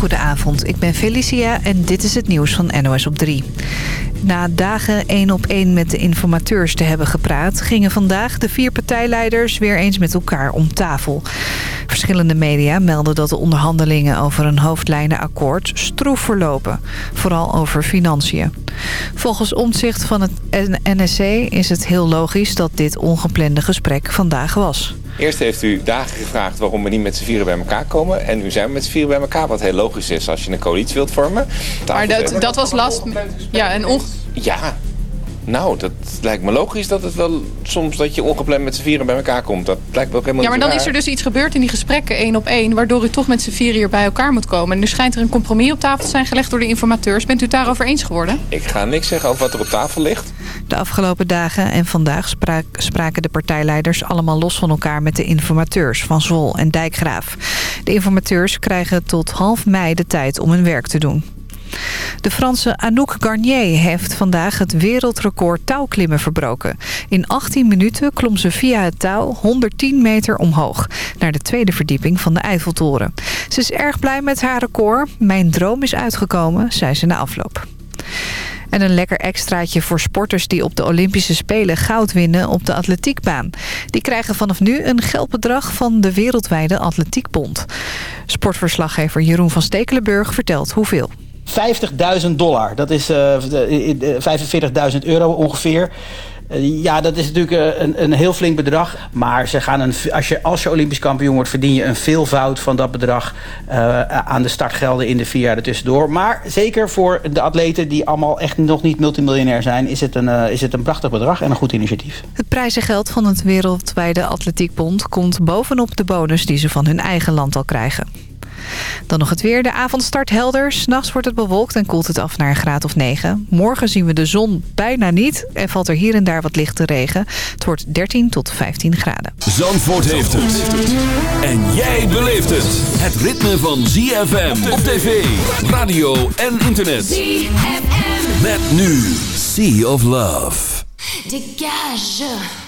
Goedenavond, ik ben Felicia en dit is het nieuws van NOS op 3. Na dagen één op één met de informateurs te hebben gepraat... gingen vandaag de vier partijleiders weer eens met elkaar om tafel. Verschillende media melden dat de onderhandelingen over een hoofdlijnenakkoord stroef verlopen. Vooral over financiën. Volgens omzicht van het NSC is het heel logisch dat dit ongeplande gesprek vandaag was. Eerst heeft u dagen gevraagd waarom we niet met z'n vieren bij elkaar komen. En nu zijn we met z'n vieren bij elkaar, wat heel logisch is als je een coalitie wilt vormen. Maar dat, dat was last... Ja, en on... Ja, nou, dat lijkt me logisch dat het wel soms dat je ongepland met z'n vieren bij elkaar komt. Dat lijkt me ook helemaal Ja, maar dan is er dus iets gebeurd in die gesprekken één op één... waardoor u toch met z'n vieren hier bij elkaar moet komen. En nu schijnt er een compromis op tafel te zijn gelegd door de informateurs. Bent u het daarover eens geworden? Ik ga niks zeggen over wat er op tafel ligt. De afgelopen dagen en vandaag spraken de partijleiders allemaal los van elkaar met de informateurs van Zwol en Dijkgraaf. De informateurs krijgen tot half mei de tijd om hun werk te doen. De Franse Anouk Garnier heeft vandaag het wereldrecord touwklimmen verbroken. In 18 minuten klom ze via het touw 110 meter omhoog... naar de tweede verdieping van de Eiffeltoren. Ze is erg blij met haar record. Mijn droom is uitgekomen, zei ze na afloop. En een lekker extraatje voor sporters die op de Olympische Spelen goud winnen op de atletiekbaan. Die krijgen vanaf nu een geldbedrag van de Wereldwijde Atletiekbond. Sportverslaggever Jeroen van Stekelenburg vertelt hoeveel. 50.000 dollar. Dat is uh, 45.000 euro ongeveer. Uh, ja, dat is natuurlijk een, een heel flink bedrag. Maar ze gaan een, als, je, als je Olympisch kampioen wordt... verdien je een veelvoud van dat bedrag... Aan de startgelden in de vier jaar ertussendoor. Maar zeker voor de atleten die allemaal echt nog niet multimiljonair zijn... is het een, is het een prachtig bedrag en een goed initiatief. Het prijzengeld van het Wereldwijde Atletiekbond... komt bovenop de bonus die ze van hun eigen land al krijgen. Dan nog het weer. De avond start helder. S'nachts wordt het bewolkt en koelt het af naar een graad of 9. Morgen zien we de zon bijna niet. En valt er hier en daar wat lichte regen. Het wordt 13 tot 15 graden. Zandvoort heeft het. En jij beleeft het. Het ritme van ZFM op tv, radio en internet. ZFM. Met nu Sea of Love. Dégage.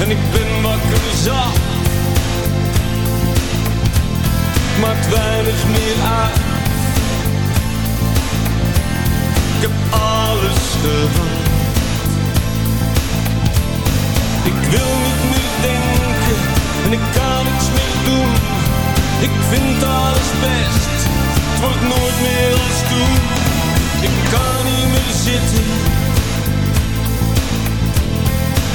en ik ben wakker zat. Maakt weinig meer uit. Ik heb alles gehad. Ik wil niet meer denken en ik kan niets meer doen. Ik vind alles best, het wordt nooit meer als toen. Ik kan niet meer zitten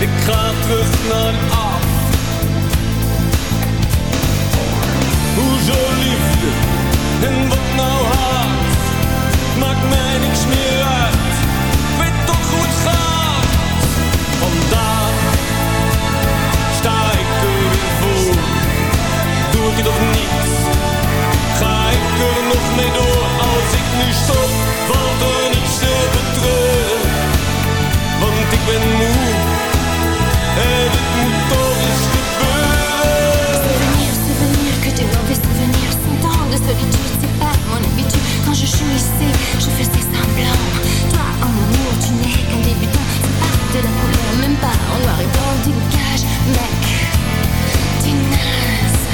ik ga terug naar af. Hoezo liefde en wat nou haat? Maakt mij niks meer uit. Ik weet toch goed het gaat. Vandaag sta ik er voor. Doe ik het of niet? Ga ik er nog mee door? Als ik nu stop, valt er niets te betreuren. Want ik ben moe glisser, je faisais semblants, Toi, en amour, tu n'es qu'un débutant. C'est pas de la couleur, même pas en noir et blanc. Dégage, mec, t'es naze.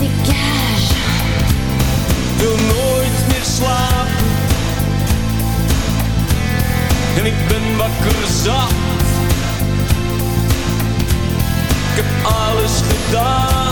Dégage. Wil nooit meer slapen. En ik ben wakker zat. Ik heb alles gedaan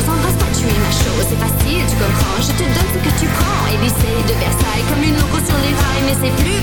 rose, embrasse-moi, tu es ma chose. C'est facile, tu comprends, je te donne ce que tu prends. Élysée de Versailles, comme une loco sur les rails Mais c'est plus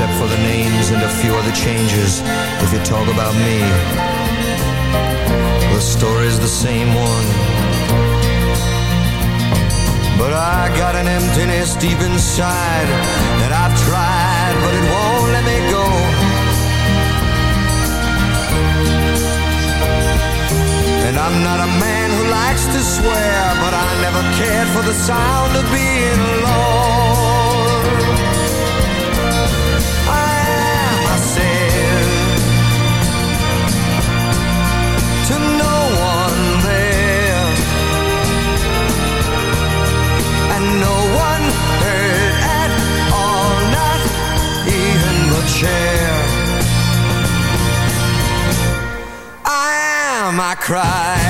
except for the names and a few other changes, if you talk about me, the story's the same one. But I got an emptiness deep inside that I've tried, but it won't let me go. And I'm not a man who likes to swear, but I never cared for the sound of being alone. cry.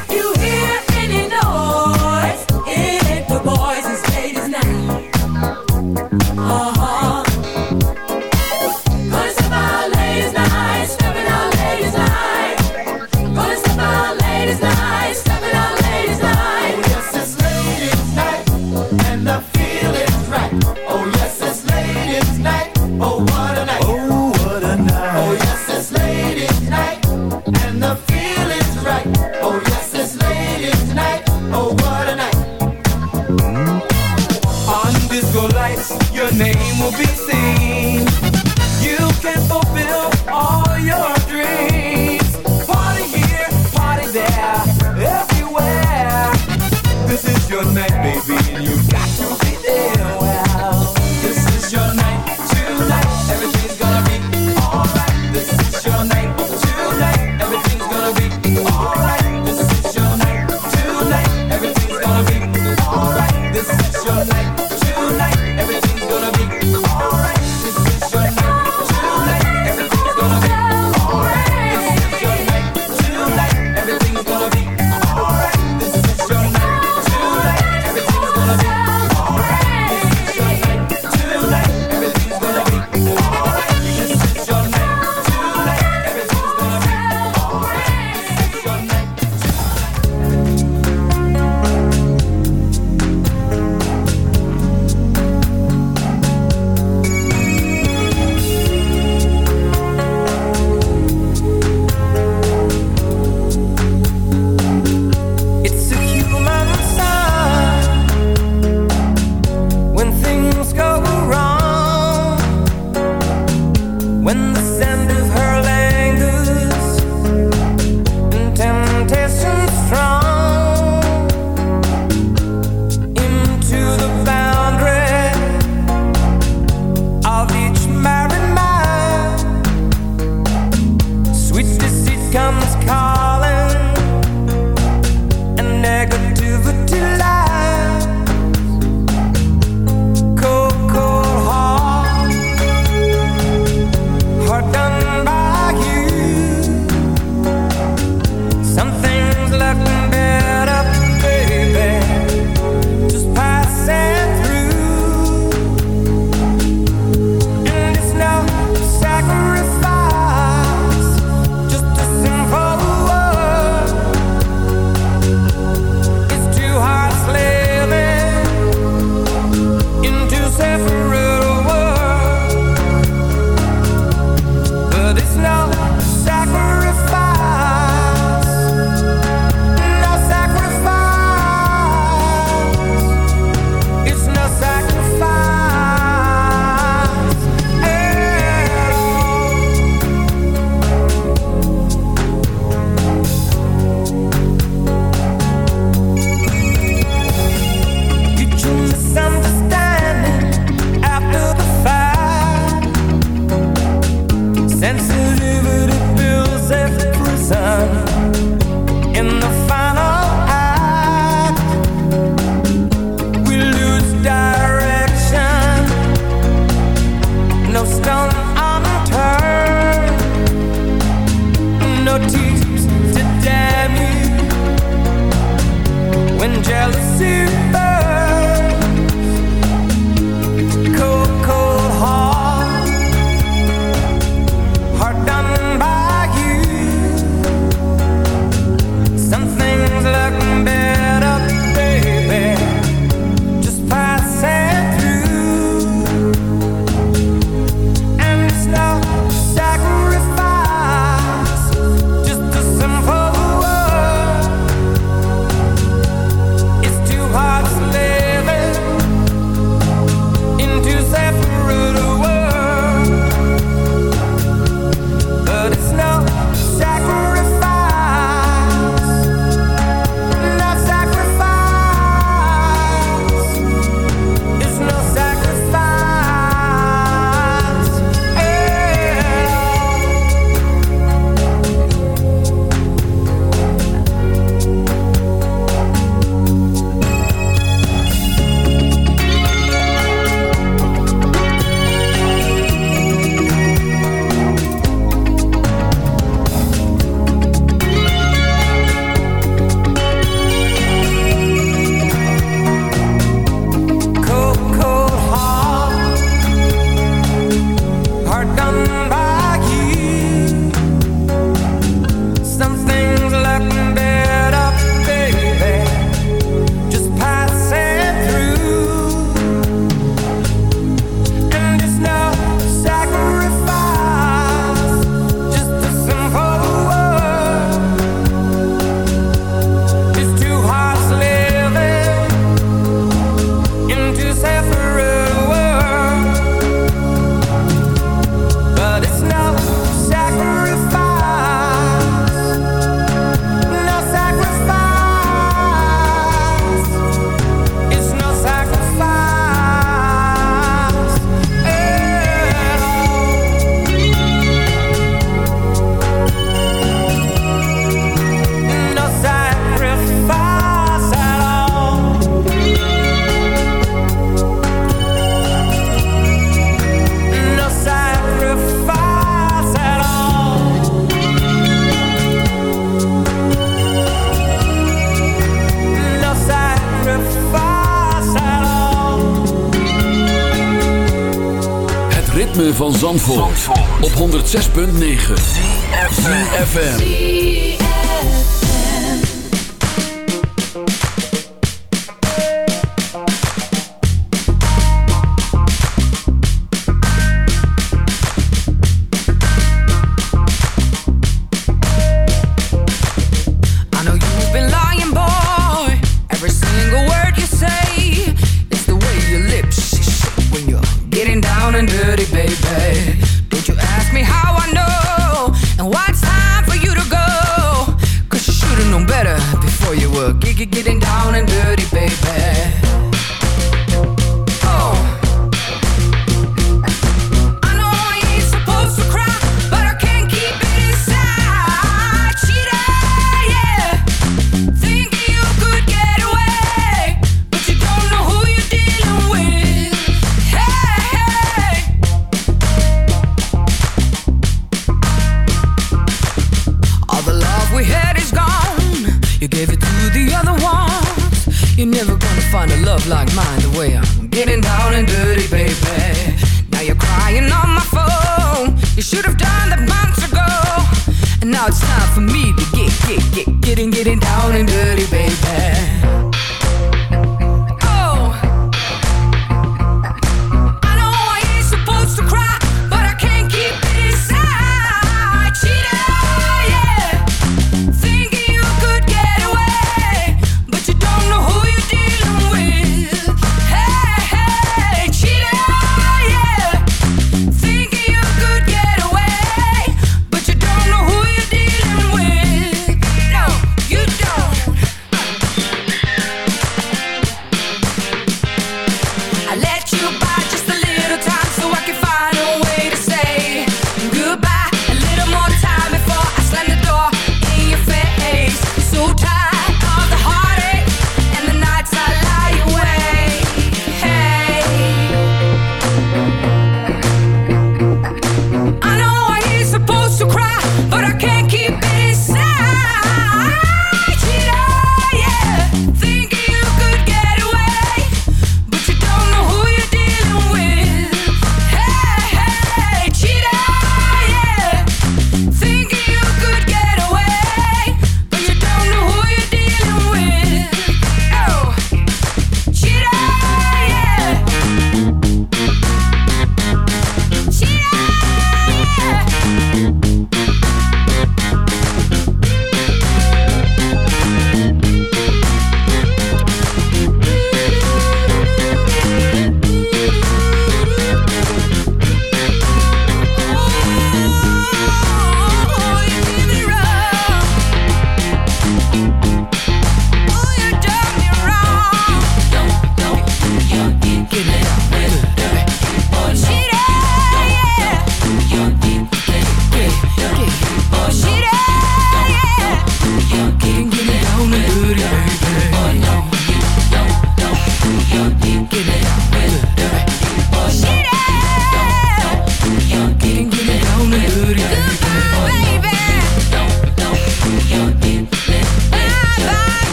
6.9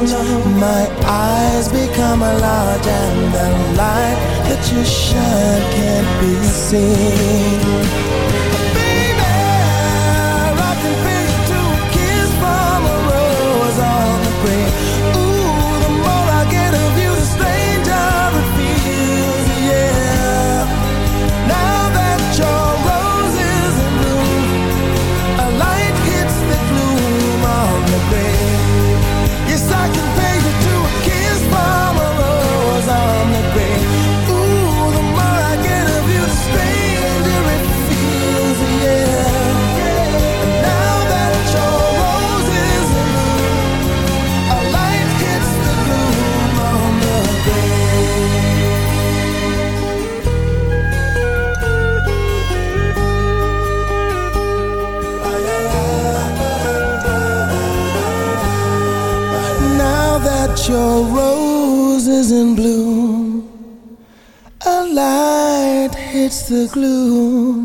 my eyes become large and the light that you shine can't be seen? the glue.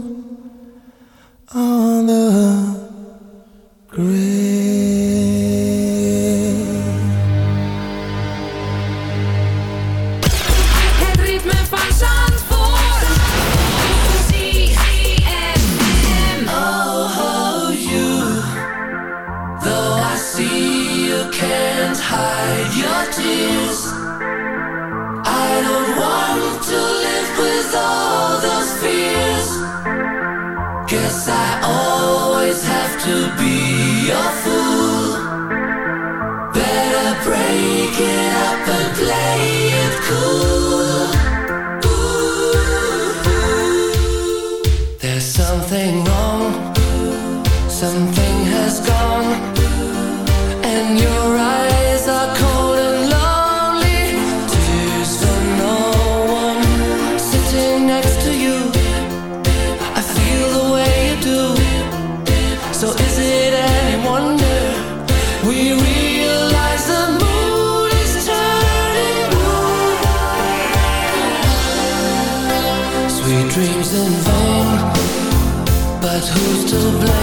Something has gone. And your eyes are cold and lonely. Tears for no one sitting next to you. I feel the way you do. So is it any wonder we realize the mood is turning blue? Sweet dreams in vain, but who's to blame?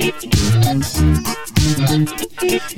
Thank you.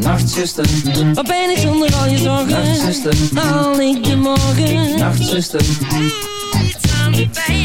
Nachtzuster, wat ben ik zonder al je zorgen? Nachtzuster, haal ik de morgen? Nachtzuster, de pijn.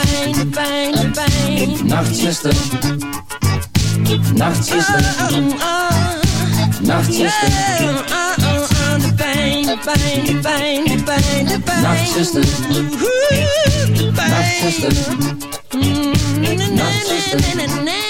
pijn, de pijn, de pijn. Nachtzuster, Nachtzuster, Nachtzuster, de pijn, de pijn, de pijn, de pijn, de pijn. Nachtzuster, Nachtzuster, Nachtzuster.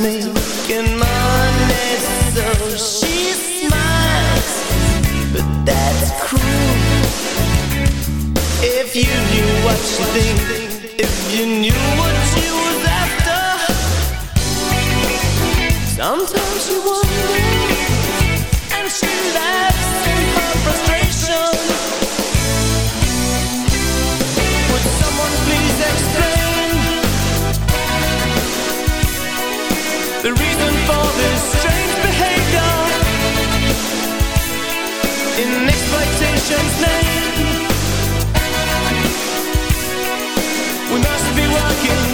making money So she smiles But that's cruel. If you knew what If you knew what was after. Sometimes you wonder And she laughs. nation's name. We must be working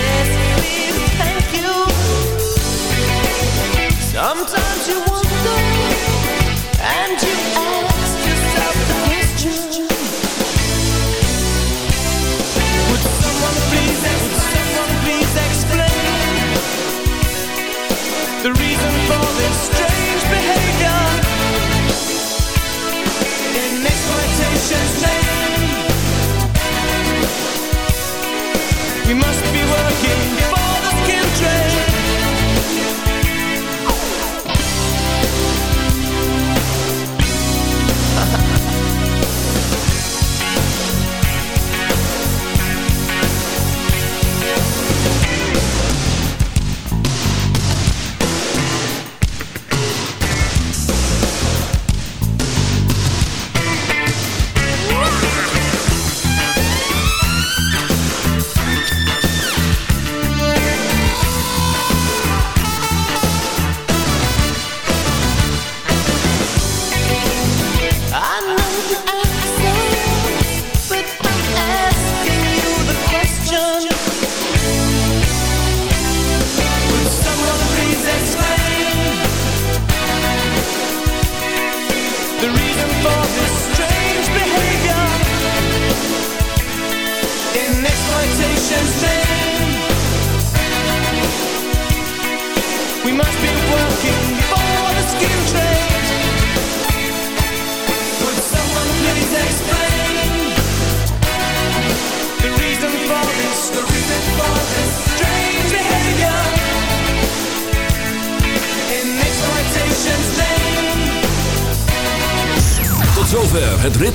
Sometimes you wonder and you ask